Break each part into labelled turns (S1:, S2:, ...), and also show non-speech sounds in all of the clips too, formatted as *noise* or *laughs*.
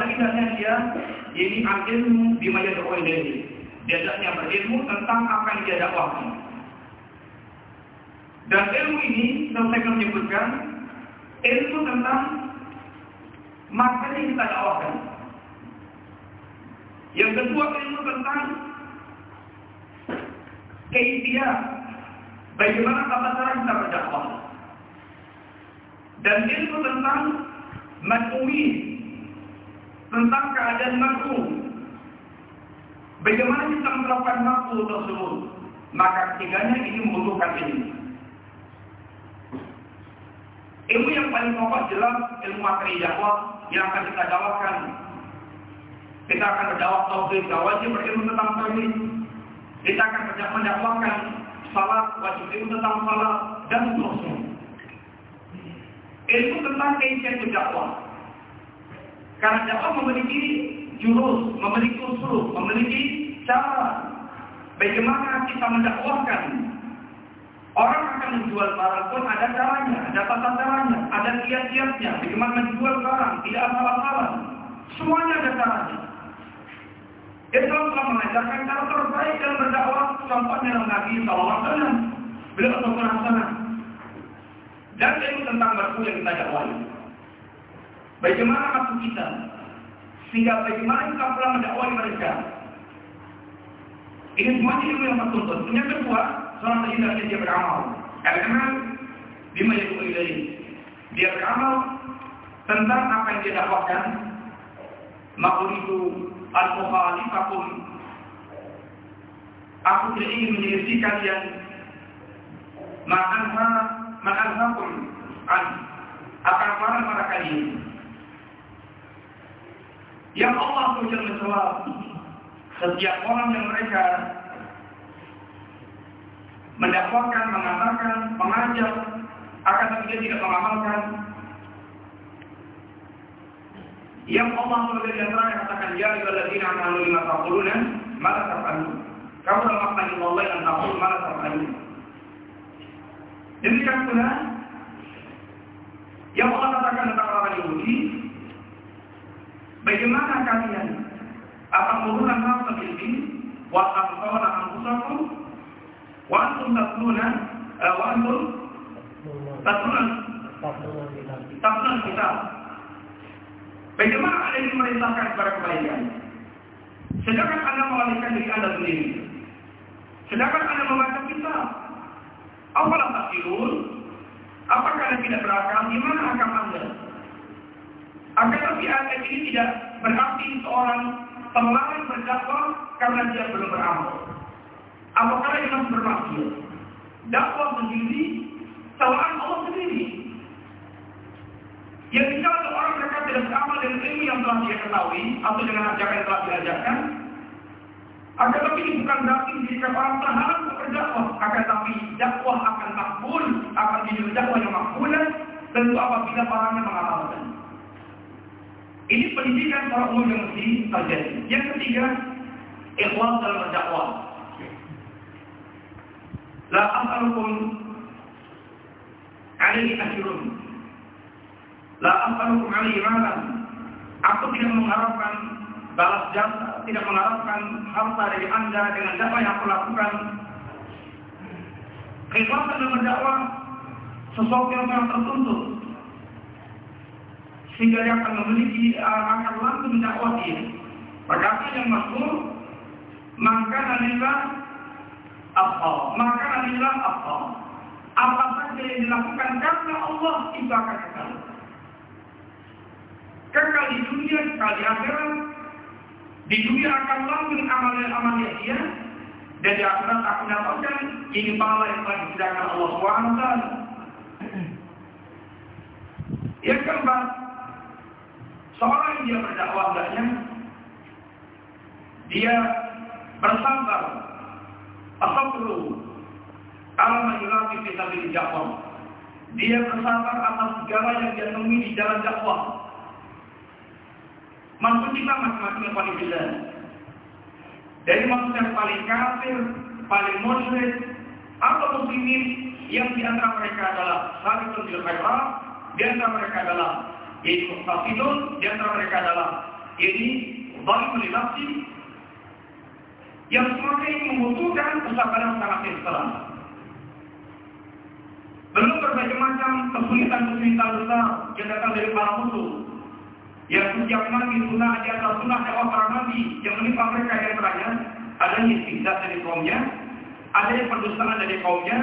S1: dai dia ini ilmu di majlis dakwah ini. Diajaknya berilmu tentang apa yang dia dakwahkan. Dan ilmu ini, saya akan menyebutkan, ilmu tentang materi yang kita dakwahkan. Yang kedua ilmu tentang keifiah, bagaimana tata cara kita berdakwah. Dan ilmu tentang makmumi, tentang keadaan makmum. Bagaimana kita menerapkan makmum tersebut? Maka ketiganya ini membutuhkan ilmu. Ilmu yang paling pokok jelas ilmu materi dakwah yang akan kita dakwakan. Kita akan berdakwah tauhid, wajib berilmu tentang tauhid. Kita akan mendakwakan salat, wajib ilmu tentang salat dan seterusnya. Ilmu tentang keinginan dakwah. Karena dakwah memiliki jurus, memiliki usul, memiliki cara bagaimana kita mendakwahkan Orang akan menjual barang pun ada caranya, ada tata caranya, ada kiat-kiatnya. Bagaimana menjual barang, tidak asal-asalan. Semuanya ada caranya. Islam telah mengajarkan cara terbaik dalam berdakwah contohnya dalam Nabi SAW. Beliau ataupun hasanah. Dan ilmu tentang berku yang kita dakwai. Bagaimana maksud kita? Sehingga bagaimana kita pula mendakwai mereka. Ini semuanya ilmu yang tertuntut. Yang kedua, seorang hendaknya dia beramal. Karena bima yang dari dia beramal tentang apa yang dia dakwahkan. itu al-mukhalifakum. Aku tidak ingin menyelisih kalian. Ma'anha ma'anhakum an akan marah pada kalian. Yang Allah SWT menjawab setiap orang yang mereka mendakwakan, mengatakan, mengajak, akan tapi dia tidak mengamalkan. Yang Allah SWT katakan, Ya ibadadzina amanu lima taquluna, mala taf'alu. Kamu dalam makna Allah yang taqul, mala taf'alu. Demikian pula, yang Allah katakan tentang orang Yahudi, bagaimana kalian? Akan menggunakan nafsu ilmi, wa tamsawna anfusakum, wa antum tatluna uh, wa antum tatluna? Tatluna kita. Bagaimana anda ini merintahkan kepada kebaikan? Sedangkan anda mengalihkan diri anda sendiri. Sedangkan anda membaca kita apalah takdirun apakah anda tidak berakal? Di mana akal anda akan tapi ayat ini tidak berarti seorang pemelarang berdakwah karena dia belum beramal Apakah yang harus bermaksiat? Dakwah sendiri, salaan Allah sendiri. Yang jika orang mereka tidak beramal dengan ilmu yang telah dia ketahui atau dengan ajakan yang telah diajarkan, akan tapi ini bukan berarti menjadikan orang terhalang berdakwah. Akan tapi dakwah akan makbul, akan menjadi dakwah yang makbulah, tentu apabila orangnya mengamalkan. Ini pendidikan para umum yang mesti terjadi. Yang ketiga, ikhlas dalam berdakwah. La as'alukum alaihi ajrun. La as'alukum alaihi malam. Aku tidak mengharapkan balas jasa, tidak mengharapkan harta dari Anda dengan dakwah yang aku lakukan. Keikhlasan dalam berdakwah sesuatu yang tertuntut sehingga dia akan memiliki uh, akan langsung dakwah dia. Berkata yang masuk maka adalah apa? Maka adalah apa? Apa saja yang dilakukan karena Allah itu akan kekal. Kekal di dunia, kekal di akhirat. Di dunia akan langsung amal-amal dia. Dan di akhirat akan dapatkan ini pahala yang telah disediakan Allah SWT. Yang keempat, seorang yang dia berdakwah banyak, dia bersabar Asabru Alama yulafi fi dakwah. Dia bersabar atas segala yang dia temui di jalan dakwah. Maksud kita masing-masing yang paling jelas. Dari maksud yang paling kafir, paling musyrik, atau muslimin yang di antara mereka adalah saling bil khairat, di antara mereka adalah yaitu Mustafinun, di antara mereka adalah ini Zalim Nafsi yang semakin membutuhkan kesabaran sangat ekstra. Belum berbagai macam kesulitan-kesulitan besar yang datang dari para musuh. Yang setiap nabi sunnah di atas sunnah dakwah para nabi yang menimpa mereka yang terakhir adanya istihzat dari kaumnya, adanya pendustaan dari kaumnya,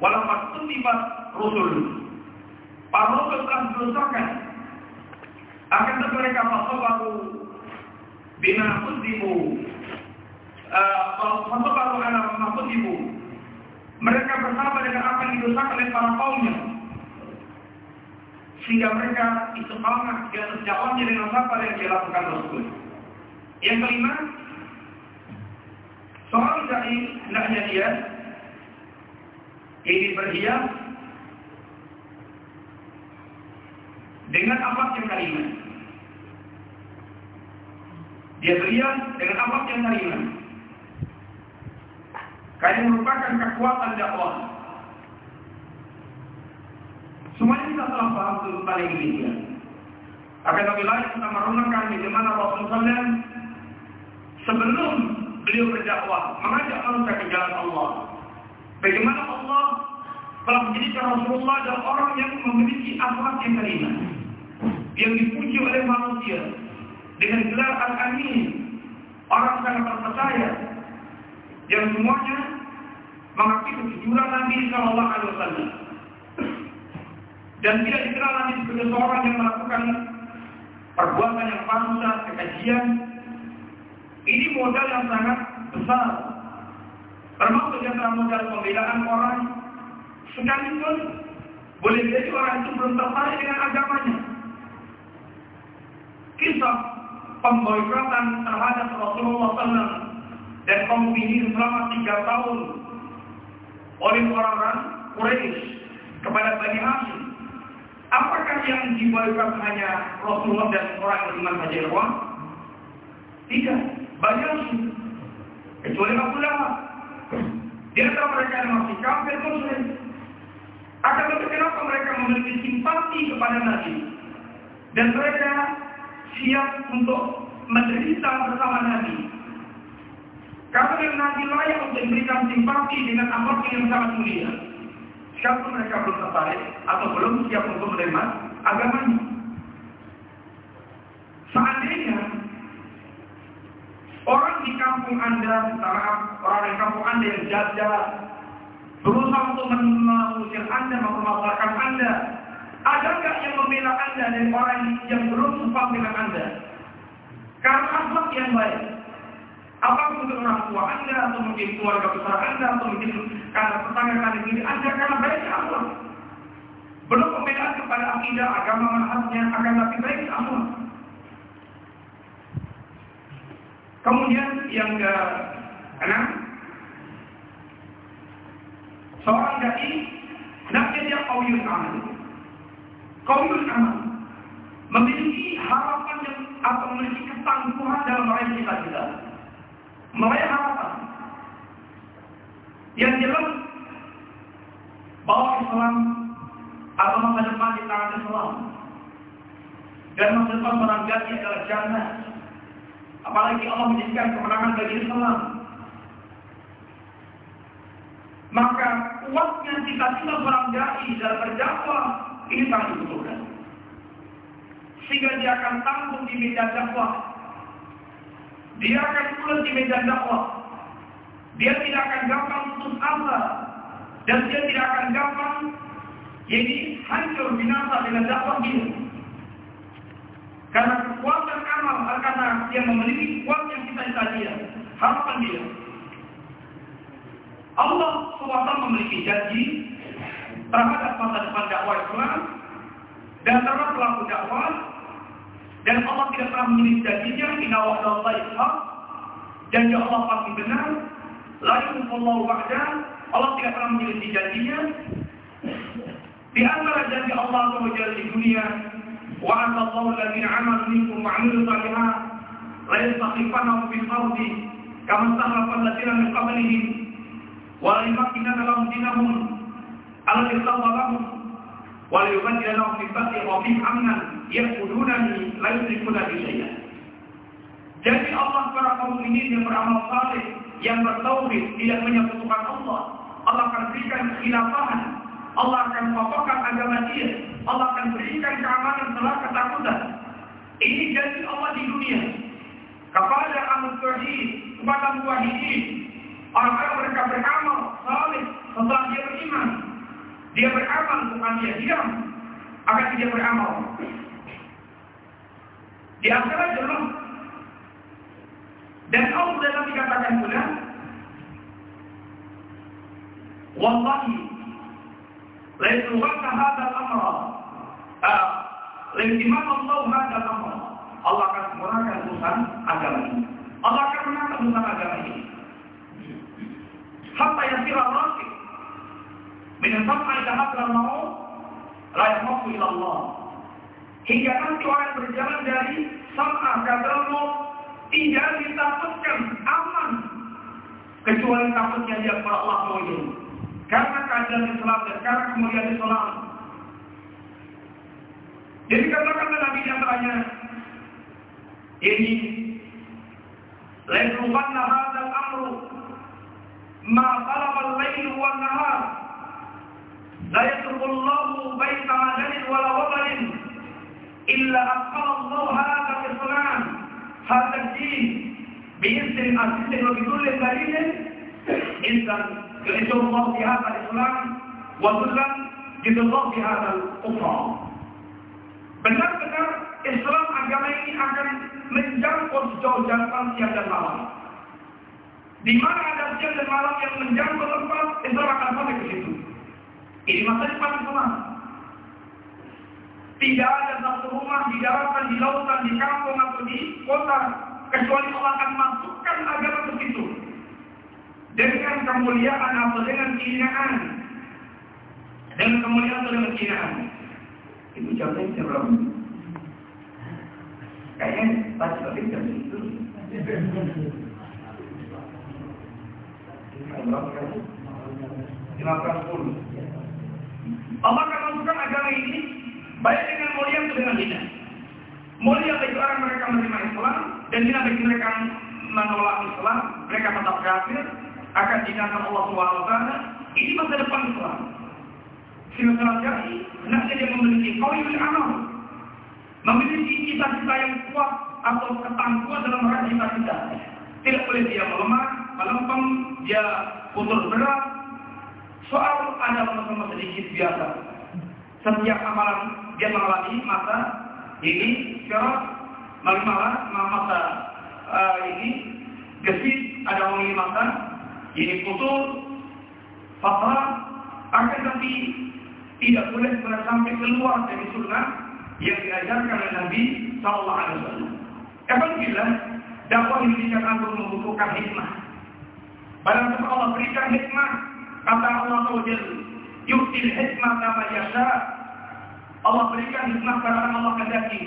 S1: walaupun tiba Rasul. Rasul telah didosakan. Akan tetapi mereka baru bina kuzibu baru anak ma kuzibu mereka bersama dengan apa yang didosakan oleh para kaumnya sehingga mereka istiqamah di atas dakwahnya dengan apa yang dilakukan Rasul. Yang kelima, seorang dai hendaknya dia ini berhias dengan akhlak yang karimah. Dia berhias dengan akhlak yang karimah. Karena merupakan kekuatan dakwah. Semuanya kita telah paham tentang ini. Ya. Akan tapi lain kita merenungkan bagaimana Rasulullah sebelum beliau berdakwah mengajak manusia ke jalan Allah. Bagaimana Allah telah menjadikan Rasulullah adalah orang yang memiliki akhlak yang karimah yang dipuji oleh manusia dengan gelar Al-Amin orang sangat terpercaya yang semuanya mengakui kejujuran Nabi Shallallahu Alaihi Wasallam dan tidak dikenal Nabi sebagai seorang yang melakukan perbuatan yang palsu, kekajian. Ini modal yang sangat besar. Termasuk yang modal pembelaan orang sekalipun boleh jadi orang itu belum tertarik dengan agamanya. Kisah pemboikotan terhadap Rasulullah SAW dan kaum selama tiga tahun oleh orang-orang Quraisy kepada Bani Hashim. Apakah yang diboikot hanya Rasulullah dan orang beriman saja ya Tidak, banyak sih. Kecuali Abu Lahab. Di antara mereka yang masih kafir muslim. Akan tetapi kenapa mereka memiliki simpati kepada Nabi? Dan mereka siap untuk menderita bersama Nabi. Karena Nabi layak untuk memberikan simpati dengan amal yang sangat mulia. Siapa mereka belum tertarik atau belum siap untuk menerima agamanya. Seandainya orang di kampung Anda, orang di kampung Anda yang jajah, berusaha untuk mengusir Anda, mempermasalahkan Anda, ada nggak yang membela Anda dari orang yang belum sempat dengan Anda? Karena akhlak yang baik. Apakah mungkin orang tua Anda, atau mungkin keluarga besar Anda, atau mungkin karena tetangga kalian ini Anda karena baik Allah. Belum pembelaan kepada akidah, agama manhajnya, akan tapi baik Allah. Kemudian yang ke enam, seorang dai, naknya dia kawiyun amal. Kaumul amal memiliki harapan yang atau memiliki ketangguhan dalam meraih cita-cita. Meraih harapan. Yang jelas bahwa Islam atau masa depan di tangan Islam dan masa depan barangkali adalah jannah. Apalagi Allah menjadikan kemenangan bagi Islam. Maka kuatnya cita-cita seorang dai dalam berdakwah ini sangat dibutuhkan. Sehingga dia akan tanggung di medan dakwah. Dia akan pulang di medan dakwah. Dia tidak akan gampang putus asa. Dan dia tidak akan gampang jadi hancur binasa dengan dakwah dia. Karena kekuatan amal, karena dia memiliki kuat yang kita dia, harapan dia. Allah SWT memiliki janji terhadap masa depan dakwah Islam dan terhadap pelaku dakwah. Dan Allah tidak pernah memilih janjinya inna wa'dallahi ishaq. Janji Allah pasti benar. Lain Allah wa'da. Allah tidak pernah memilih janjinya. Di antara janji Allah SWT di dunia wa'adna Allah alladziina amanu minkum wa 'amilus shalihat la yastakhlifannahum fil ardi kama istakhlafa alladziina min qablihim wa la yumakkinanna Allah yusawwa lahum wa la yubaddilu lahum min ba'di khawfihim amnan ya'budunani la yushrikuna bi. Jadi Allah para kaum ini yang beramal saleh, yang bertauhid, tidak menyekutukan Allah, Allah akan berikan kehilafahan. Allah akan kokohkan agama dia, Allah akan berikan keamanan setelah ketakutan. Ini janji Allah di dunia kepada ahlul tauhid, kepada muwahhidin, orang-orang mereka beramal saleh setelah dia beriman, dia beramal bukan dia diam, akan dia beramal. Di akhirat jelas dan Allah dalam dikatakan pula Wallahi La yatruwanna hadal amra La yatimam Allah hadal amra Allah akan sempurnakan urusan agama ini Allah akan menangkan urusan agama ini Hatta yasira rasid Min sam'a ila hadal mau La yamafu ila Allah Hingga nanti orang berjalan dari sam'a kadal mau tidak ditakutkan aman kecuali takutnya dia kepada Allah SWT. Karena keadaan Islam dan karena kemuliaan Islam. Jadi katakanlah Nabi yang tanya, ini Laitubanna hadzal amru ma al-lail wa an-nahar la yatruku Allahu baita majalin wala wabalin illa aqala Allah hadha al-islam هذا الدين باسم أسس وبكل دليل إذا يريد الله في هذا الإسلام وذلا يريد الله في هذا الكفر Benar-benar Islam agama ini akan menjangkau sejauh jangkauan siang dan malam. Di mana ada siang dan malam yang menjangkau tempat, Islam akan sampai ke situ. Ini masa depan Islam. Tidak ada satu rumah di daratan, di lautan, di kampung atau di kota kecuali Allah akan masukkan agama ke situ dengan kemuliaan atau dengan kehinaan. Dengan kemuliaan atau dengan kehinaan. Itu jawabnya berapa? Kayaknya pas tadi jam itu. Lima belas puluh. Allah akan masukkan agama ini Baik dengan mulia atau dengan hina. Mulia bagi orang mereka menerima Islam dan hina bagi mereka menolak Islam, mereka tetap kafir, akan dinakan Allah SWT. Ini masa depan Islam. Silakan jadi, hendaknya dia memiliki yang amal. Memiliki cita-cita yang kuat atau ketangguhan dalam meraih cita-cita. Tidak boleh dia melemah, melempem, dia putus berat. Soal ada masa-masa sedikit biasa. Setiap amalan dia mengalami masa ini sekarang malah masa uh, ini gesit ada ini masa ini putus fatrah akan tapi tidak boleh sampai keluar dari sunnah yang diajarkan oleh Nabi Sallallahu Alaihi Wasallam. Dakwah Indonesia Agung membutuhkan hikmah, barang Allah berikan hikmah, kata Allah Taala, yuktil hikmah kama yasha, Allah berikan hikmah karena Allah kehendaki.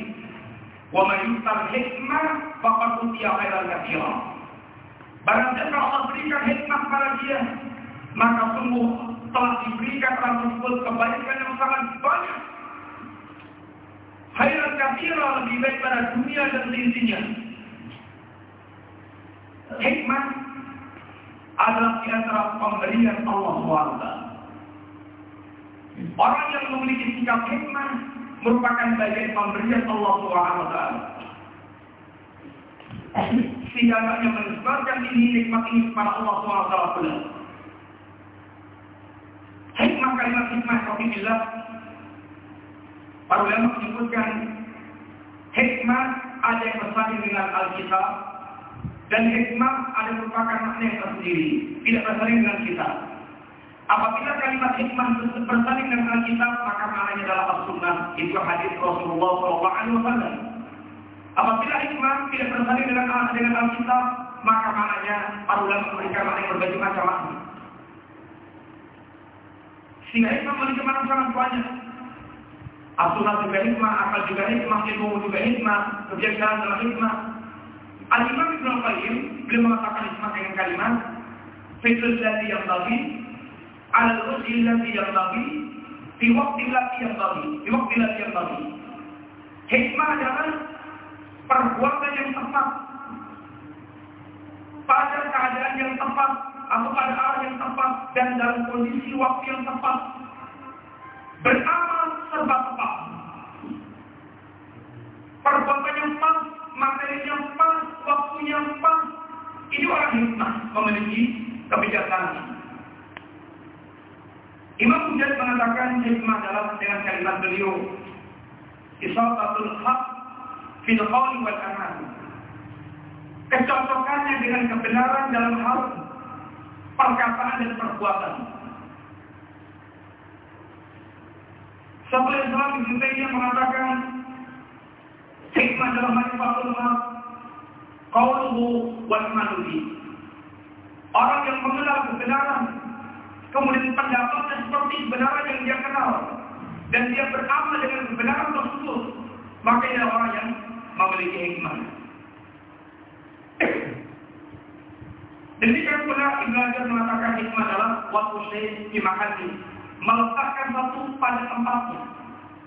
S1: Wa man yu'tal hikmah faqad utiya khairan katsira. Barang siapa Allah berikan hikmah pada dia, maka sungguh telah diberikan orang tersebut kebaikan yang sangat banyak. Khairan katsira lebih baik pada dunia dan seisinya. Hikmah adalah di antara pemberian Allah SWT. Orang yang memiliki sikap hikmah merupakan bagian pemberian Allah taala. Sehingga hanya menisbatkan ini nikmat ini kepada Allah pula. Hikmah kalimat hikmah Rasulullah Para ulama menyebutkan hikmah ada yang bersanding dengan Alkitab dan hikmah ada merupakan makna yang tersendiri, tidak bersanding dengan kitab. Apabila kalimat hikmah bersanding dengan Alkitab, maka maknanya adalah as-sunnah. Itu hadis Rasulullah SAW. Apabila hikmah tidak bersanding dengan dengan Alkitab, maka maknanya para ulama memberikan makna yang berbeda macam makna. Sehingga hikmah memiliki makna sangat banyak. As-sunnah juga hikmah, akal juga hikmah, ilmu juga hikmah, kebiasaan dalam hikmah. Al-Imam Ibn Qayyim beliau mengatakan ismat dengan kalimat fitrul Zati yang bagi Al-Rusil Zati yang bagi di waktu lati yang bagi di waktu lati yang bagi. Hikmah adalah perbuatan yang tepat. Pada keadaan yang tepat atau pada arah yang tepat dan dalam kondisi waktu yang tepat. Beramal serba tepat. Perbuatan yang pas materi yang pas, waktunya pas. Ini orang hikmah memiliki kebijaksanaan. Imam Mujahid mengatakan hikmah dalam dengan kalimat beliau Isabatul haq fil qawli wal amal. Kecocokannya dengan kebenaran dalam hal perkataan dan perbuatan. Sebelum Islam Ibn Taymiyah mengatakan hikmah dalam manifatul haq qawluhu wal amaluhi. Orang yang mengenal kebenaran kemudian pendapatnya seperti kebenaran yang dia kenal dan dia beramal dengan kebenaran tersebut maka dia orang yang memiliki hikmah demikian pula Ibn Hajar mengatakan hikmah adalah waktu saya dimakani meletakkan satu pada tempatnya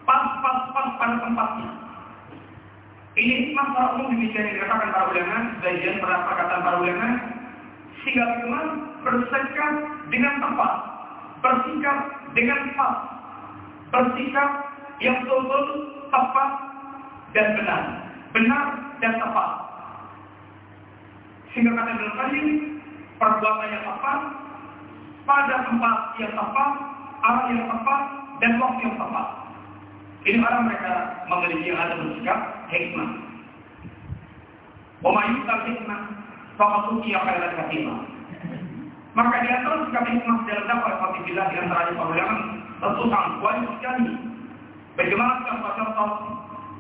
S1: pas pas pas pada tempatnya ini hikmah secara umum demikian yang dikatakan para ulama sebagian perkataan para ulama sehingga bagaimana bersikap dengan tepat, bersikap dengan pas, bersikap yang betul tepat dan benar, benar dan tepat. Sehingga kata dalam kali perbuatan yang tepat pada tempat yang tepat, arah yang tepat dan waktu yang tepat. Ini orang mereka memiliki ada bersikap hikmah. Umayyutal hikmah Fakatuki khairan kathira. Maka di antara sikap hikmah dalam dakwah Fatihillah di antara para ulama tentu sangat wajib sekali. Bagaimana contoh-contoh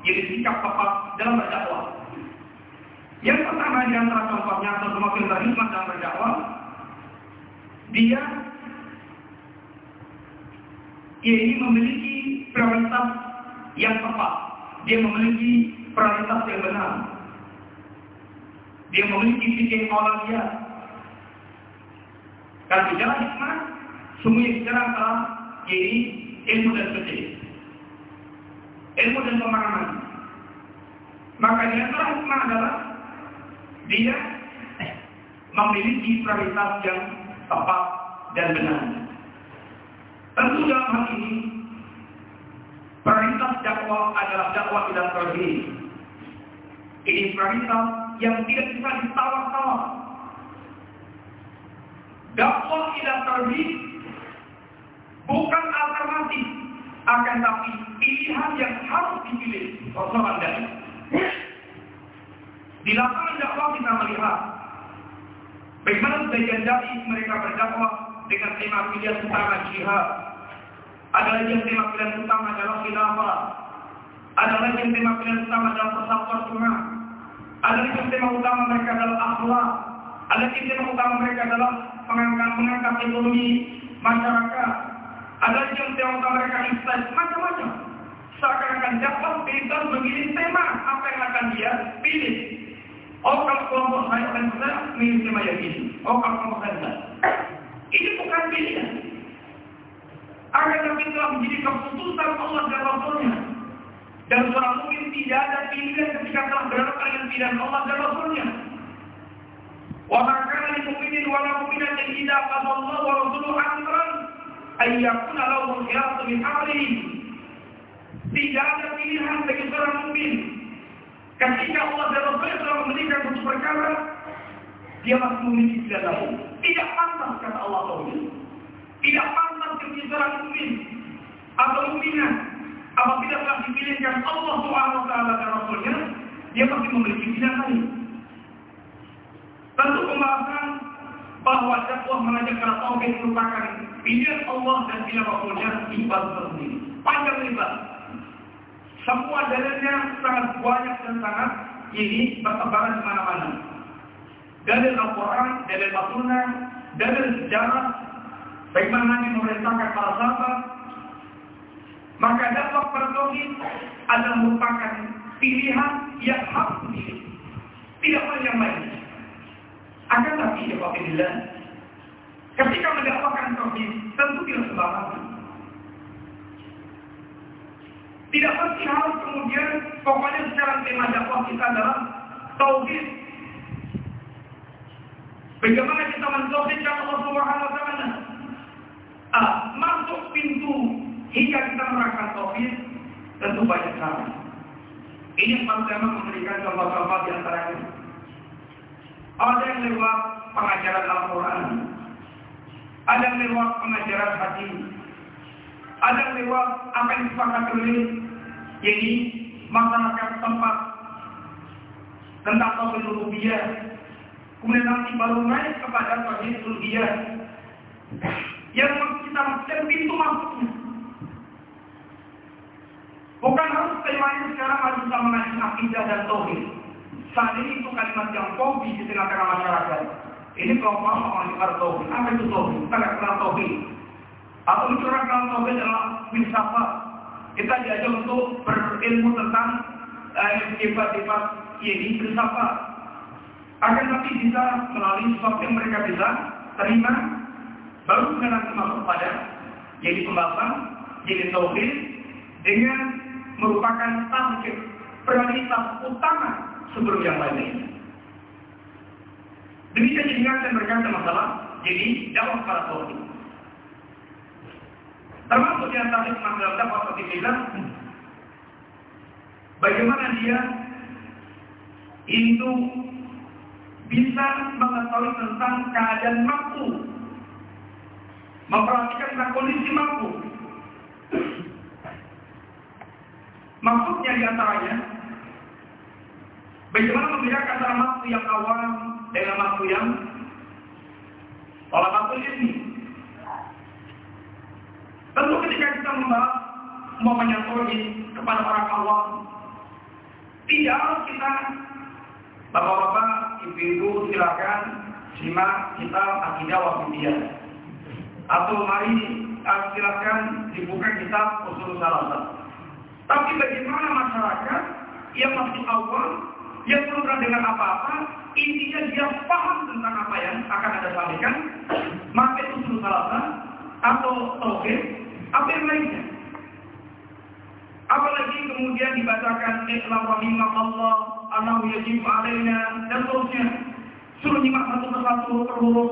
S1: yang sikap tepat dalam berdakwah. Yang pertama di antara contohnya atau semakin berhikmah dalam berdakwah, dia ini memiliki prioritas yang tepat. Dia memiliki prioritas yang benar. Dia memiliki fikih dia. Kalau bicara hikmah, semua yang secara telah yaitu ilmu dan fikih. Ilmu dan pemahaman. Maka di antara hikmah adalah dia memiliki prioritas yang tepat dan benar. Tentu dalam hal ini prioritas dakwah adalah dakwah tidak tauhid. Ini prioritas yang tidak bisa ditawar-tawar. Dakwah ila tauhid bukan alternatif, akan tapi pilihan yang harus dipilih Rasulullah dari. Di lapangan dakwah kita melihat bagaimana sebagian dai mereka berdakwah dengan tema pilihan utama jihad. Ada lagi yang tema pilihan utama adalah khilafah. Ada lagi yang tema pilihan utama adalah persatuan umat. Ada yang tema utama mereka adalah akhlak. Ada yang tema utama mereka adalah mengangkat, mengangkat ekonomi masyarakat. Ada yang tema utama mereka islam, macam-macam. Seakan-akan dapat bebas memilih tema apa yang akan dia pilih. Oh kalau kelompok saya akan saya milih tema yang ini. Oh kalau kelompok saya Ini bukan pilihan. Akan tapi telah menjadi keputusan Allah dan Rasulnya. Dan seorang mungkin tidak ada pilihan ketika telah berhadapan dengan pilihan Allah dan Rasulnya. Wa makana lil mu'minin wa la mu'minatin idza qada Allah wa rasuluhu amran yakuna lahu khiyaratu min amrihim. Tidak ada pilihan bagi seorang mukmin ketika Allah dan Rasulnya telah memberikan suatu perkara dia masih memiliki pilihan lain. Tidak pantas kata Allah Taala. Tidak pantas seorang mukmin atau mukminah apabila telah dipilihkan Allah Subhanahu wa taala dan Rasulnya, dia pasti memiliki pilihan lain. Tentu pembahasan bahwa dakwah mengajak kepada tauhid merupakan pilihan Allah dan pilihan Rasulnya ibadah tersendiri. Panjang lebar. Semua dalilnya sangat banyak dan sangat ini bertebaran di mana-mana. Dalil Al-Quran, dalil Al-Sunnah, dalil sejarah, bagaimana Nabi memerintahkan para sahabat, maka dakwah pada tauhid adalah merupakan pilihan yang dipilih. Tidak boleh yang lain. Akan tapi ya Bismillah, ketika mendakwakan tauhid tentu tidak sembarangan. Tidak mesti harus kemudian pokoknya secara tema dakwah kita adalah tauhid. Bagaimana kita mentauhidkan Allah Subhanahu wa taala? Ah, masuk pintu hingga kita merasakan tauhid tentu banyak cara. Ini pertama memberikan contoh-contoh di antaranya. Ada yang lewat pengajaran Al-Quran. Ada yang lewat pengajaran hadis. Ada yang lewat apa yang disepakati oleh jadi masyarakat tempat tentang tauhid rububiyah. Kemudian nanti baru naik kepada tauhid rububiyah. Yang kita maksudkan pintu masuknya. Bukan harus temanya sekarang harus bisa mengaji akidah dan tauhid. Saat ini itu kalimat yang kopi di tengah-tengah masyarakat. Ini kelompok orang yang tauhid. Apa itu tauhid? Kita nggak kenal tauhid. Atau itu orang kenal tauhid adalah filsafat. Kita diajak untuk berilmu tentang eh, sifat-sifat uh, ini filsafat. Akan tapi bisa melalui sesuatu yang mereka bisa terima, baru sekarang masuk pada jadi pembahasan, jadi tauhid dengan merupakan target prioritas utama sebelum yang lainnya. Demikian dan berkata masalah jadi dakwah para tauhid. Termasuk di antara masalah dakwah seperti bilang bagaimana dia itu bisa mengetahui tentang keadaan mampu memperhatikan tentang kondisi mampu Maksudnya di antaranya, bagaimana membedakan antara waktu yang awal dengan waktu yang waktu ini. Tentu ketika kita membahas mau menyantuni kepada orang awam, tidak kita bapak-bapak, ibu-ibu silakan simak kita akidah wafidiyah. Atau mari silakan dibuka kitab usul salah tapi bagaimana masyarakat yang masih awal, yang belum pernah dengan apa-apa, intinya dia paham tentang apa yang akan ada sampaikan, maka itu salasa atau tauhid, apa yang lainnya. Apalagi kemudian dibacakan Islam rahimah Allah, anahu yajib alaina, dan seterusnya. Suruh nyimak satu persatu per huruf.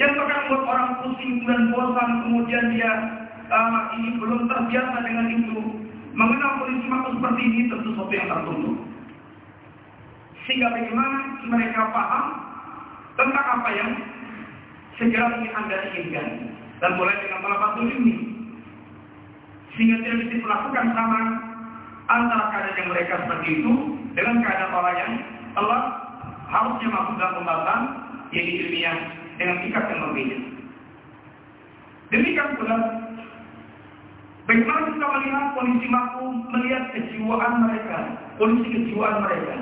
S1: Yang terkadang buat orang pusing dan bosan, kemudian dia uh, ini belum terbiasa dengan itu. Mengenal kondisi makhluk seperti ini tentu sesuatu yang tertutup. Sehingga bagaimana mereka paham tentang apa yang segera ingin Anda inginkan. Dan mulai dengan satu ini. Sehingga tidak bisa melakukan sama antara keadaan yang mereka seperti itu dengan keadaan orang yang telah harusnya masuk dalam pembahasan yang ilmiah dengan tingkat yang berbeda. Demikian pula Bagaimana kita melihat kondisi mampu melihat kejiwaan mereka, kondisi kejiwaan mereka.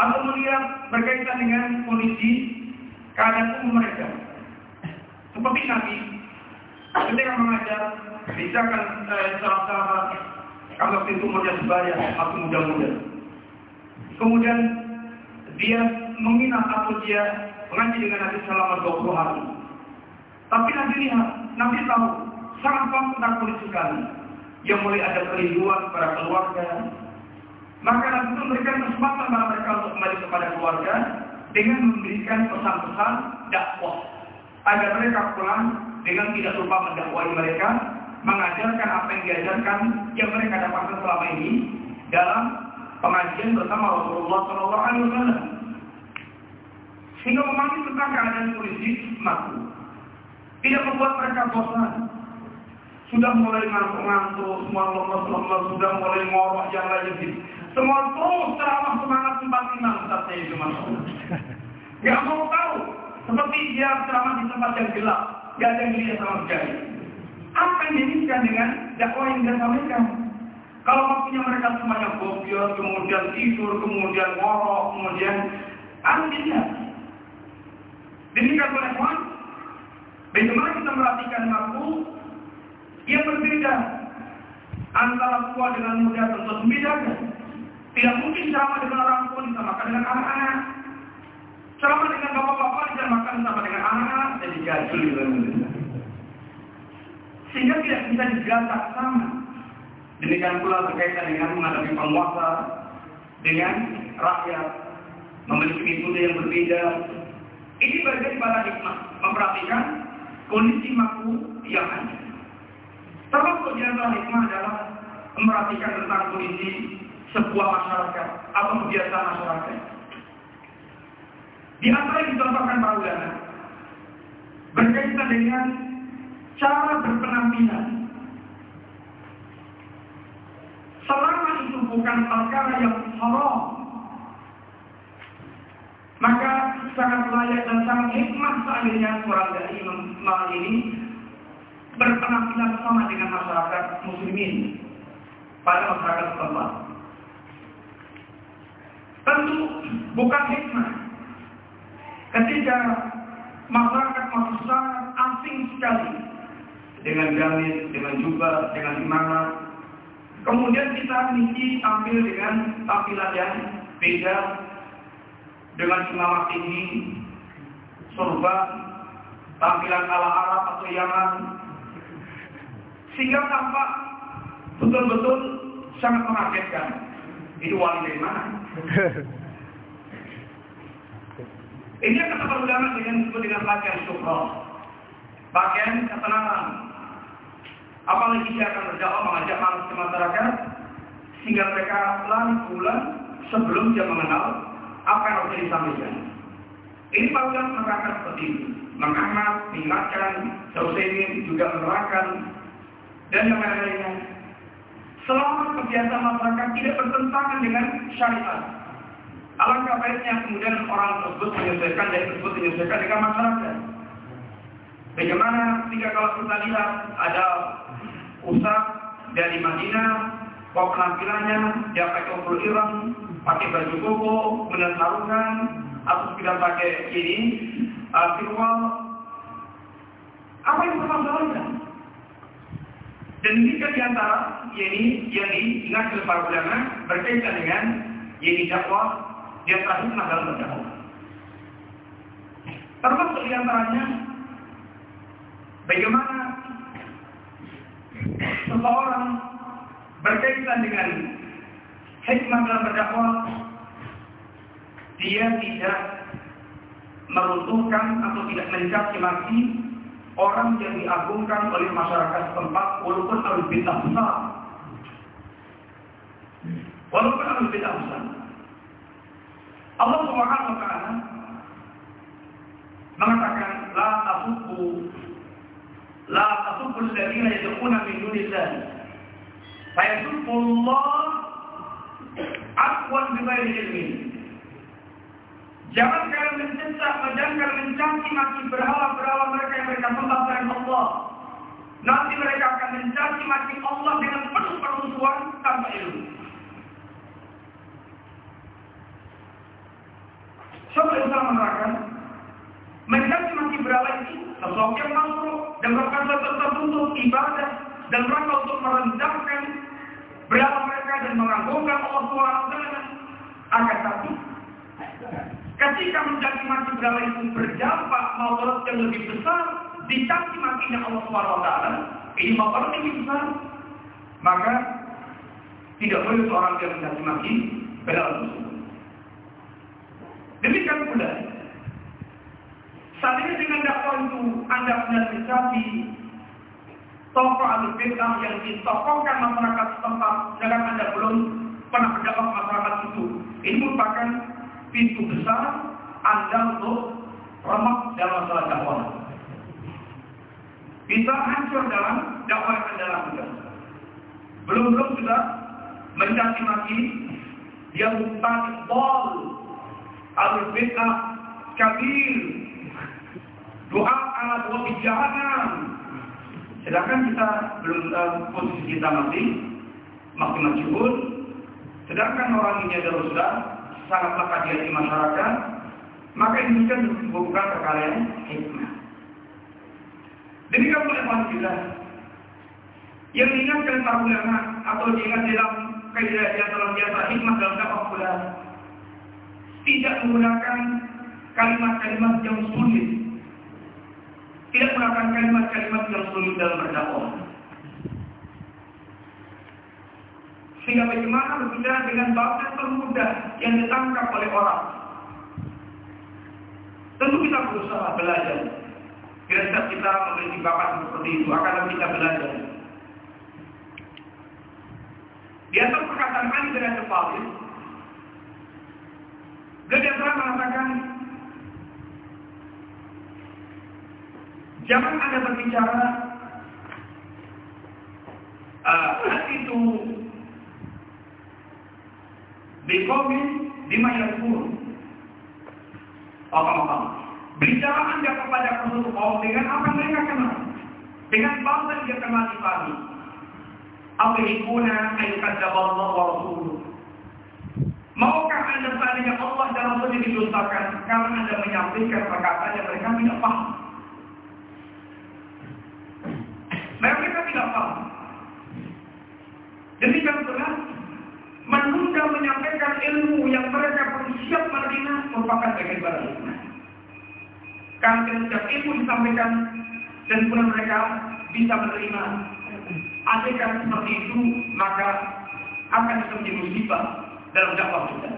S1: Atau melihat berkaitan dengan kondisi keadaan umum mereka. Seperti Nabi, ketika mengajar, misalkan eh, salah-salah kalau waktu itu umurnya sebaya, masih muda-muda. Kemudian dia menginap atau dia mengaji dengan Nabi selama 20 hari. Tapi Nabi lihat, Nabi tahu sangat kondisi kami. Yang mulai ada kerinduan kepada keluarga. Maka Nabi itu memberikan kesempatan kepada mereka untuk kembali kepada keluarga dengan memberikan pesan-pesan dakwah agar mereka pulang dengan tidak lupa mendakwai mereka, mengajarkan apa yang diajarkan yang mereka dapatkan selama ini dalam pengajian bersama Rasulullah SAW. Sehingga memanggil tentang keadaan kondisi mampu. Tidak membuat mereka bosan, sudah mulai ngantuk-ngantuk, semua lemes-lemes, sudah mulai ngorok yang lain Semua terus ceramah semangat tempat imam saya itu masuk. Gak mau tahu, seperti dia ceramah di tempat yang gelap, gak ada yang dilihat sama sekali. Apa yang diinginkan dengan dakwah yang dia sampaikan? Kalau waktunya mereka semuanya gobios, kemudian tidur, kemudian ngorok, kemudian artinya demikian Tuhan. Bagaimana kita merhatikan waktu yang berbeda antara tua dengan muda tentu membedakan. Tidak mungkin sama dengan orang tua disamakan dengan anak-anak. Sama dengan bapak-bapak disamakan sama dengan anak-anak jadi jadul. Sehingga tidak bisa digatak sama. Demikian pula berkaitan dengan menghadapi penguasa, dengan rakyat, memiliki metode yang berbeda. Ini bagian pada hikmah, memperhatikan kondisi makhluk yang ada. Termasuk di antara hikmah adalah memperhatikan tentang kondisi sebuah masyarakat atau kebiasaan masyarakat. Di antara yang dicontohkan para ulama berkaitan dengan cara berpenampilan. Selama itu bukan perkara yang haram, maka sangat layak dan sangat hikmah seandainya seorang dari imam ini berpenampilan sama dengan masyarakat muslimin pada masyarakat setempat. Tentu bukan hikmah ketika masyarakat masih sangat asing sekali dengan gamis, dengan jubah, dengan imamah. Kemudian kita mesti tampil dengan tampilan yang beda dengan imamah tinggi, surba, tampilan ala Arab atau Yaman, sehingga tampak betul-betul sangat mengagetkan. Itu wali dari mana? *laughs* Ini yang kata ulama dengan disebut dengan pakaian syukur. Pakaian ketenangan. Apalagi dia akan berdakwah mengajak manusia masyarakat sehingga mereka lari pulang sebelum dia mengenal apa yang harus disampaikan. Ini ulama mengatakan seperti itu. Mengangkat, mengingatkan, Sausemin juga menerangkan dan yang lain-lainnya. Selama kebiasaan masyarakat tidak bertentangan dengan syariat. Alangkah baiknya kemudian orang tersebut menyesuaikan dan tersebut menyesuaikan dengan masyarakat. Bagaimana ketika kalau kita lihat ada usah dari Madinah, kok penampilannya dia pakai ukur irang, pakai baju koko, kemudian sarungan, atau tidak pakai ini, uh, Apa yang bermasalahnya? Dan ini kan di antara ini yang diingat oleh para ulama berkaitan dengan yang dakwah yang terakhir dalam berdakwah. Termasuk di antaranya bagaimana seseorang berkaitan dengan hikmah dalam berdakwah dia tidak meruntuhkan atau tidak mencaci maki orang yang diagungkan oleh masyarakat setempat walaupun harus bid'ah besar. Walaupun harus bid'ah besar. Allah Subhanahu wa taala mengatakan la tasubbu la tasubbu alladziina yad'una min dunillah fayasubbu Allah aqwan bighairi ilmin Jangan kalian mencetak, jangan kalian mencaci maki berhala-berhala mereka yang mereka sembah selain Allah. Nanti mereka akan mencaci maki Allah dengan penuh permusuhan tanpa ilmu. Sampai Islam menerangkan, mencaci maki berhala itu sesuatu yang masuk dan merupakan tertutup ibadah dan rangka untuk merendahkan berhala mereka dan mengagungkan Allah SWT akan tapi Ketika mencaci maki berhala itu berdampak maurat yang lebih besar, dicaci makinya Allah SWT, ini maurat yang lebih besar, maka tidak boleh seorang yang mencaci maki berhala tersebut. Demikian pula, ini dengan dakwah itu Anda benar mencaci tokoh atau bid'ah yang ditokohkan masyarakat setempat, sedangkan Anda belum pernah berdakwah masyarakat itu. Ini merupakan pintu besar Anda untuk remuk dalam masalah dakwah. Bisa hancur dalam dakwah yang Anda lakukan. Belum-belum sudah mencaci maki yang tadi bol al bid'ah kabir doa ala doa jahanam sedangkan kita belum uh, posisi kita masih masih majhul sedangkan orang ini adalah sudah sangatlah kajian di masyarakat, maka ini kan bukan perkara yang hikmah. Demikian oleh Alhamdulillah. Yang diingatkan para ulama atau diingat dalam kaidah yang dalam biasa hikmah dalam dakwah pula tidak menggunakan kalimat-kalimat yang sulit. Tidak menggunakan kalimat-kalimat yang sulit dalam berdakwah. Sehingga bagaimana berbicara dengan bahasa termudah yang ditangkap oleh orang. Tentu kita berusaha belajar. Kira-kira kita memiliki bakat seperti itu, akan kita belajar. Di atas perkataan Ali Abi Thalib, beliau mengatakan, jangan anda berbicara uh, itu Bikomin lima yakun. Apa-apa. Bicara anda kepada kaum dengan apa yang mereka kenal. Dengan bangsa yang kenal di pagi. Apa ikuna Allah wa rasuluh. Maukah anda seandainya Allah dan Rasul didustakan karena anda menyampaikan perkataan yang mereka tidak paham? Mereka tidak paham. Demikian pula menunda menyampaikan ilmu yang mereka perlu siap menerima merupakan bagian hikmah. Karena setiap ilmu disampaikan dan pula mereka bisa menerima. Andaikan seperti itu, maka akan bisa menjadi musibah dalam dakwah kita.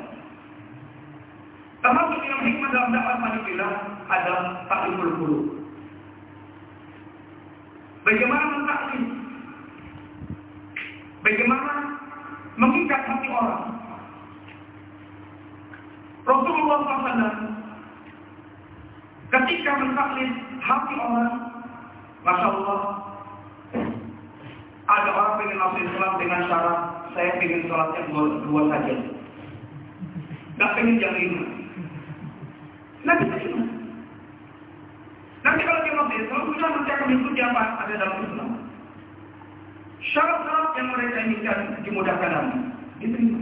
S1: Termasuk yang hikmah dalam dakwah Madinah adalah taklimul qulub. Bagaimana mentaklim? Bagaimana mengikat hati orang. Rasulullah SAW ketika mentaklid hati orang, Masya Allah, ada orang ingin masuk Islam dengan syarat saya sholat yang dua, dua saja. Gak pengen yang lima. Nanti terima. Nanti kalau dia masuk Islam, sudah nanti akan mengikuti apa ada dalam Islam. Syarat-syarat yang mereka inginkan dimudahkan nanti. Diterima.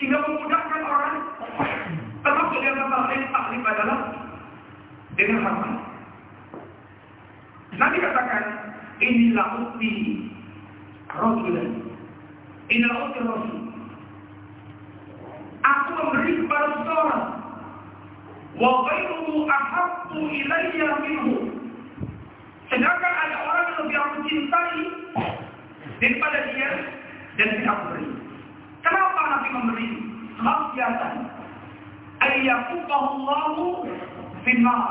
S1: Sehingga memudahkan orang termasuk yang kata lain taklif adalah dengan harta. Nanti katakan inilah ukti Rasulullah. Inilah ukti Rasul. Aku memberi kepada ghairuhu ahabbu ilayya minhu. Sedangkan ada orang yang lebih aku cintai daripada dia dan tidak beri. Kenapa Nabi memberi? Khasiatan. Ayyakubahullahu finnar.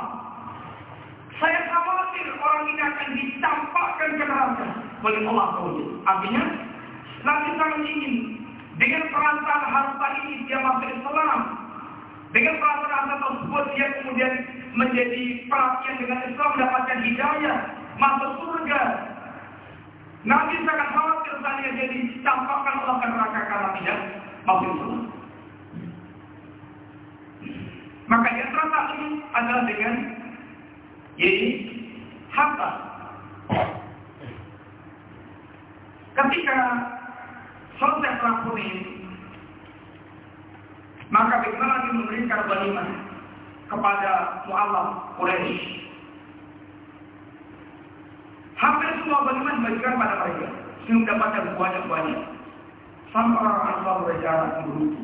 S1: Saya khawatir orang ini akan dicampakkan ke neraka oleh Allah SWT. Artinya, Nabi sangat ingin dengan perantara harta ini dia masuk Islam. Dengan harta tersebut dia kemudian menjadi perhatian dengan Islam mendapatkan hidayah, masuk surga. Nabi sangat khawatir saya jadi tampakkan akan neraka karena tidak masuk Islam. Maka yang terakhir adalah dengan yaitu harta. Ketika selesai perang maka bagaimana Nabi memberikan ghanimah kepada mu'alaf Quraisy. Hampir semua bagaimana dibagikan pada mereka. Sehingga mendapatkan banyak-banyak. Sampai orang Ansar berjalan berutu.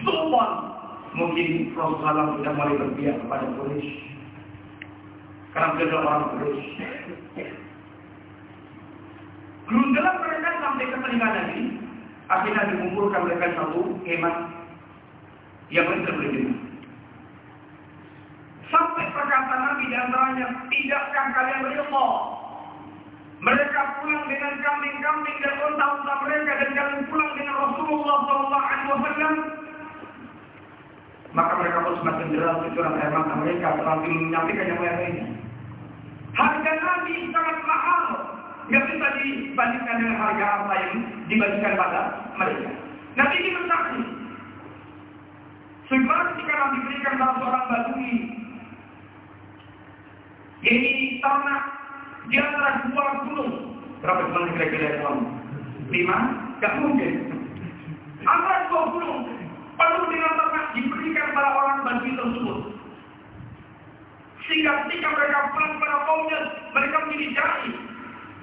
S1: Sultan mungkin Rasulullah sudah mulai berpihak kepada Quraisy. Karena beliau orang Quraisy. Gerundalan mereka sampai ke telinga Nabi. Akhirnya dikumpulkan mereka satu hemat yang mereka beriman. Sampai perkataan Nabi di antaranya, tidakkah kalian berilmu? Mereka pulang dengan kambing-kambing dan unta-unta mereka dan kalian pulang dengan Rasulullah SAW. Maka mereka pun semakin deras kecuali air mata mereka tetapi menyampaikan yang lainnya. Harga Nabi sangat mahal. Nggak bisa dibandingkan dengan harga apa yang dibagikan pada mereka. Nabi ini mensaksi. Sebab ketika Nabi berikan salah seorang badui ini tanah di antara dua gunung. Berapa jumlah kira-kira yang Lima? Gak mungkin. Antara dua gunung penuh dengan tanah diberikan pada orang bagi tersebut. Sehingga ketika mereka pulang pada kaumnya, mereka menjadi jari.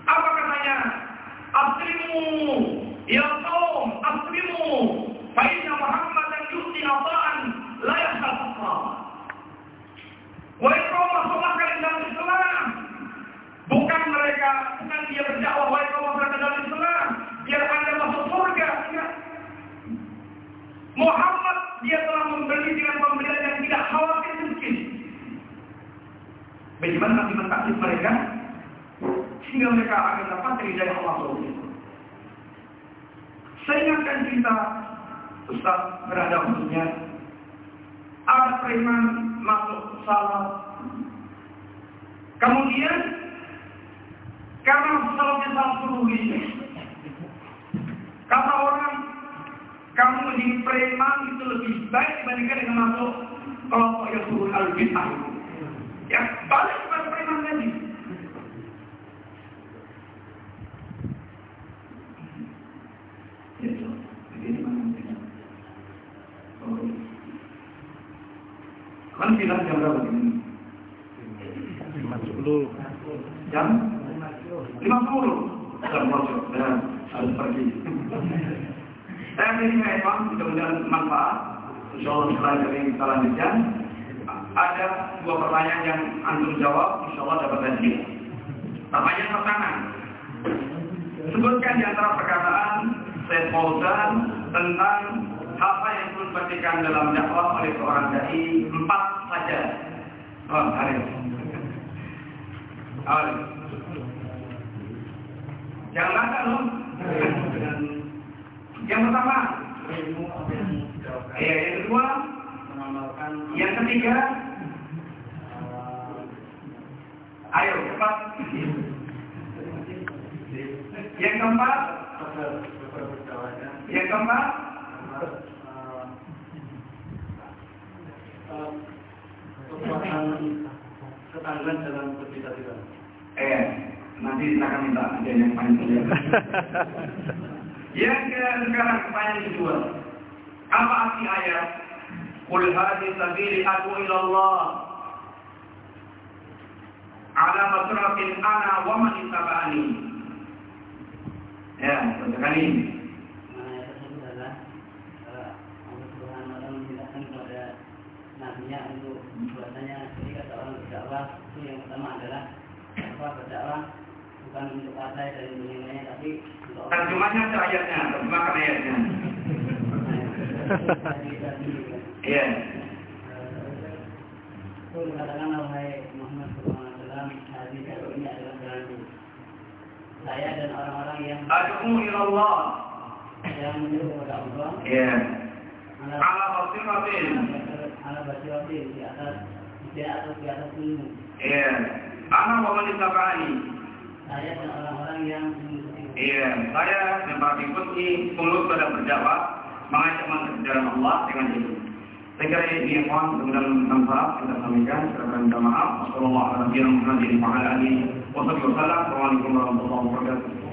S1: Apa katanya? Aslimu, ya kaum, aslimu. Fa'inna Muhammad dan yuti apaan, layak satu Wahai kaum masuklah kalian dalam Islam. Bukan mereka, bukan dia berdakwah, wahai kaum Bagaimana nanti mentaklif mereka sehingga mereka akan dapat dari Allah SWT. Saya ingatkan kita, Ustaz berada khususnya, ada preman masuk salat. Kemudian, karena salatnya salat suruh ini, kata orang, kamu menjadi preman itu lebih baik dibandingkan dengan masuk kelompok yang suruh al-bid'ah. Ya, balik kepada preman tadi. Kan bilang jam berapa ini? Jam? 50. Jam masuk. Dan harus pergi. Saya ini memang mudah-mudahan manfaat. Insya Allah setelah dari kita lanjutkan. Ada dua pertanyaan yang antum jawab. Insya Allah dapat hadiah. Pertanyaan pertama. Sebutkan di antara perkataan Syed Fauzan tentang yang diperhatikan dalam dakwah oleh seorang dai empat saja. Oh, hari. Oh. Jangan laka loh. Yang pertama, ya, yang kedua, yang ketiga, ayo cepat. Yang keempat, yang keempat,
S2: ketangguhan dalam berbeda-beda.
S1: eh, nanti akan minta ada yang panjang. yang ke sekarang pertanyaan kedua, apa arti ayat? Qul hadhi sabili adu ila Allah ala masratin ana wa man ittaba'ani. Ya, ini.
S2: Mana ayat tersebut adalah eh, Allah Subhanahu wa taala menjelaskan kepada nabinya untuk bahwasanya ketika seorang berdakwah itu yang pertama adalah apa berdakwah bukan untuk partai dan dunia tapi untuk orang
S1: Terjemahnya ada ayatnya, terjemahkan ayatnya. Iya.
S2: itu katakanlah wahai Muhammad SAW hadis ini adalah jalanku saya dan orang-orang yang
S1: ila Allah.
S2: yang menyuruh kepada Allah
S1: Iya.
S2: Ala
S1: basiratin.
S2: Ala basiratin di atas di atas di atas ilmu
S1: Iya. Ana wa man ittaba'ani.
S2: saya dan orang-orang yang mengikuti
S1: Iya, saya dan para pengikutnya tunduk pada berdakwah mengajak manusia ke jalan Allah dengan itu. Saya kira ini mohon mudah-mudahan bermanfaat kita sampaikan. Saya minta maaf. Wassalamualaikum warahmatullahi wabarakatuh. Wassalamualaikum warahmatullahi wabarakatuh.